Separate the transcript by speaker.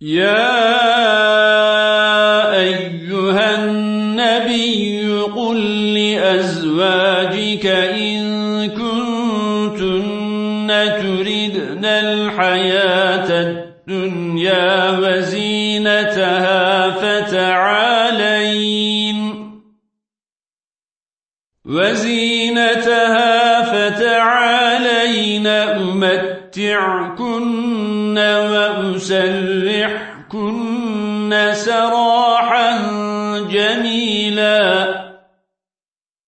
Speaker 1: يا أيها النبي قل لأزواجك إن كنتن تردن الحياة الدنيا وزينتها فتعالين وزينتها فتعالين أمتعكن فَنُسَرِّحْكُنَّ سَرَاحًا جَمِيلًا